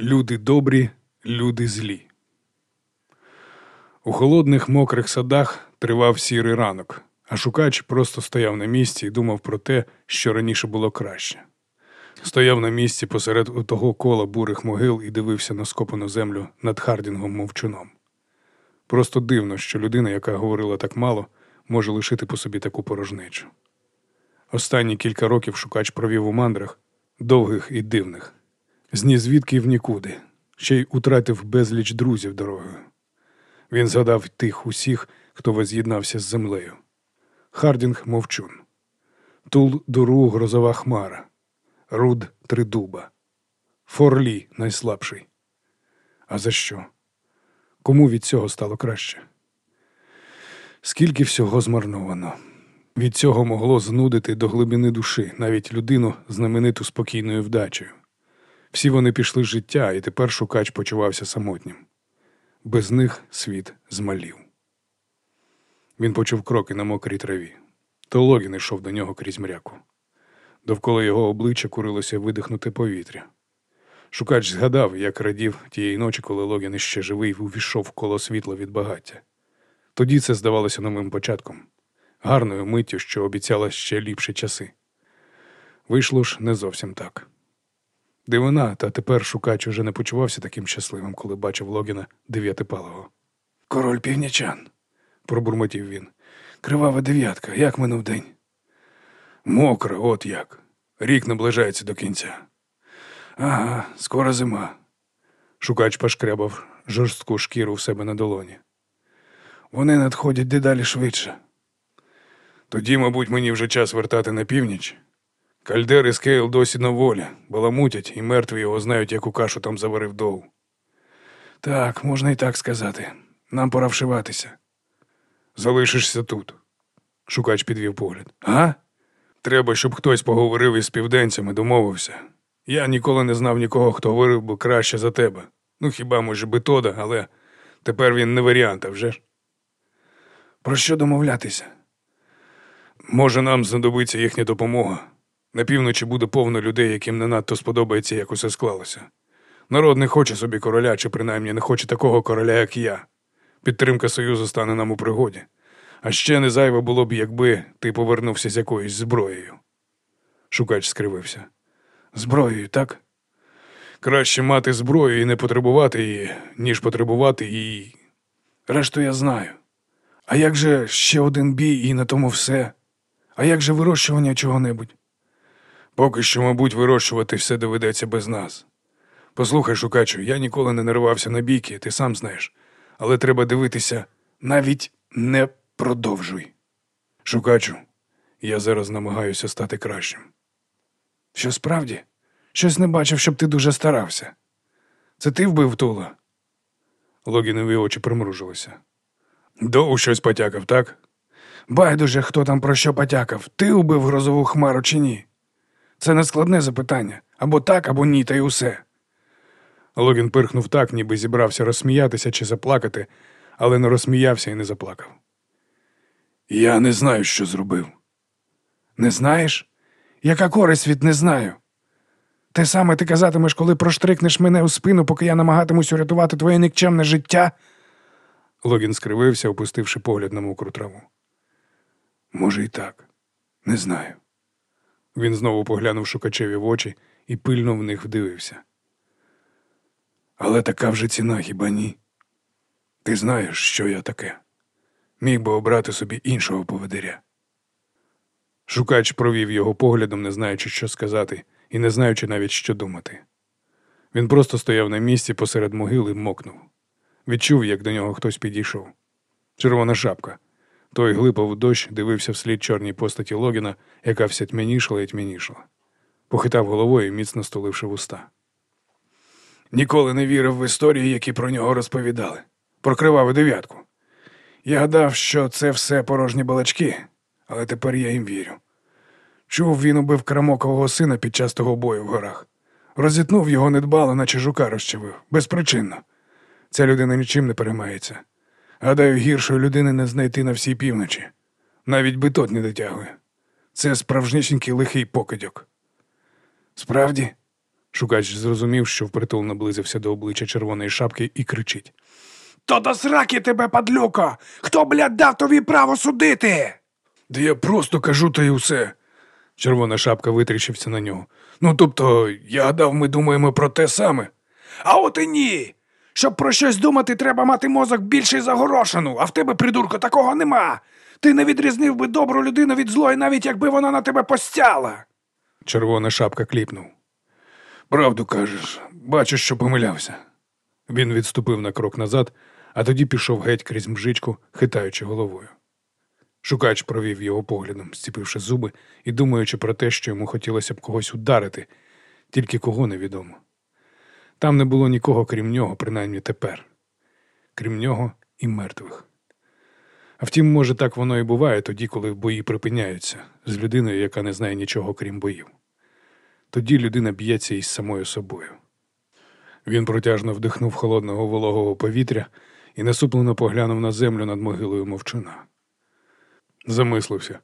Люди добрі, люди злі. У холодних мокрих садах тривав сірий ранок, а шукач просто стояв на місці і думав про те, що раніше було краще. Стояв на місці посеред того кола бурих могил і дивився на скопану землю над Хардінгом мовчуном. Просто дивно, що людина, яка говорила так мало, може лишити по собі таку порожнечу. Останні кілька років шукач провів у мандрах, довгих і дивних, з нізвідки в нікуди, ще й утратив безліч друзів дорогою. Він згадав тих усіх, хто возз'єднався з землею. Хардінг мовчун, Тул Дуру грозова хмара, Руд тридуба, Форлі найслабший. А за що? Кому від цього стало краще? Скільки всього змарновано. Від цього могло знудити до глибини душі навіть людину знамениту спокійною вдачею. Всі вони пішли з життя, і тепер шукач почувався самотнім. Без них світ змалів. Він почув кроки на мокрій траві. То Логін йшов до нього крізь мряку. Довкола його обличчя курилося видихнути повітря. Шукач згадав, як радів тієї ночі, коли Логін іще живий увійшов коло світла від багаття. Тоді це здавалося новим початком, гарною миттю, що обіцяла ще ліпші часи. Вийшло ж не зовсім так. Дивина, та тепер шукач уже не почувався таким щасливим, коли бачив Логіна дев'ятипалого. Король північан, пробурмотів він. Кривава дев'ятка, як минув день? Мокро, от як. Рік наближається до кінця. Ага, скоро зима. Шукач пошкрябав жорстку шкіру в себе на долоні. Вони надходять дедалі швидше. Тоді, мабуть, мені вже час вертати на північ. Кальдер і Скейл досі на волі, баламутять, і мертві його знають, яку кашу там заварив доу. Так, можна і так сказати. Нам пора вшиватися. Залишишся тут. Шукач підвів погляд. А? Треба, щоб хтось поговорив із південцями, домовився. Я ніколи не знав нікого, хто говорив би краще за тебе. Ну, хіба, може, Бетода, але тепер він не варіант, а вже ж. Про що домовлятися? Може, нам знадобиться їхня допомога. На півночі буде повно людей, яким не надто сподобається, як усе склалося. Народ не хоче собі короля, чи принаймні не хоче такого короля, як я. Підтримка Союзу стане нам у пригоді. А ще не зайве було б, якби ти повернувся з якоюсь зброєю. Шукач скривився. Зброєю, так? Краще мати зброю і не потребувати її, ніж потребувати її. Решту я знаю. А як же ще один бій і на тому все? А як же вирощування чого-небудь? Поки що, мабуть, вирощувати все доведеться без нас. Послухай, шукачу, я ніколи не наривався на бійки, ти сам знаєш. Але треба дивитися, навіть не продовжуй. Шукачу, я зараз намагаюся стати кращим. Що справді? Щось не бачив, щоб ти дуже старався. Це ти вбив Тула? Логінові очі примружилися. Доу щось потякав, так? Байдуже, хто там про що потякав, ти убив грозову хмару чи ні? Це не складне запитання або так, або ні, та й усе. Логін пирхнув так, ніби зібрався розсміятися чи заплакати, але не розсміявся і не заплакав. Я не знаю, що зробив. Не знаєш? Яка користь від не знаю? Те саме ти казатимеш, коли проштрикнеш мене у спину, поки я намагатимусь урятувати твоє нікчемне життя. Логін скривився, опустивши погляд на мокру траву. Може, і так, не знаю. Він знову поглянув шукачеві в очі і пильно в них вдивився. Але така вже ціна, хіба ні? Ти знаєш, що я таке. Міг би обрати собі іншого поведиря. Шукач провів його поглядом, не знаючи, що сказати, і не знаючи навіть, що думати. Він просто стояв на місці посеред могили і мокнув. Відчув, як до нього хтось підійшов. Червона шапка. Той глипав дощ, дивився вслід чорній постаті Логіна, яка вся тьмянішала і тьмянішала. Похитав головою, міцно стуливши вуста. Ніколи не вірив в історії, які про нього розповідали. Про криваву дев'ятку. Я гадав, що це все порожні балачки, але тепер я їм вірю. Чув, він убив Крамокового сина під час того бою в горах. Розітнув його недбало, наче жука розчавив, безпричинно. Ця людина нічим не переймається. Гадаю, гіршої людини не знайти на всій півночі. Навіть би тот не дотягує. Це справжнісінький лихий покидьок. Справді, Шукач зрозумів, що впритул наблизився до обличчя червоної шапки і кричить. То до сраки тебе, падлюко! Хто, блядь, дав тобі право судити? Да я просто кажу та й усе. Червона шапка витріщився на нього. Ну, тобто, я гадав, ми думаємо про те саме. А от і ні. Щоб про щось думати, треба мати мозок більший за горошину, а в тебе, придурко, такого нема. Ти не відрізнив би добру людину від злої, навіть якби вона на тебе постяла. Червона шапка кліпнув. Правду кажеш, бачу, що помилявся. Він відступив на крок назад, а тоді пішов геть крізь мжичку, хитаючи головою. Шукач провів його поглядом, зціпивши зуби і думаючи про те, що йому хотілося б когось ударити, тільки кого невідомо. Там не було нікого, крім нього, принаймні тепер, крім нього і мертвих. А втім, може, так воно і буває тоді, коли бої припиняються з людиною, яка не знає нічого, крім боїв. Тоді людина б'ється із самою собою. Він протяжно вдихнув холодного вологого повітря і насуплено поглянув на землю над могилою мовчуна. Замислився.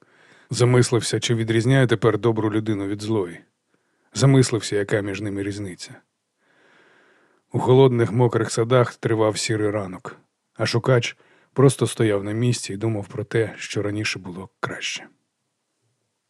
Замислився, чи відрізняє тепер добру людину від злої. Замислився, яка між ними різниця. У холодних мокрих садах тривав сірий ранок, а шукач просто стояв на місці і думав про те, що раніше було краще.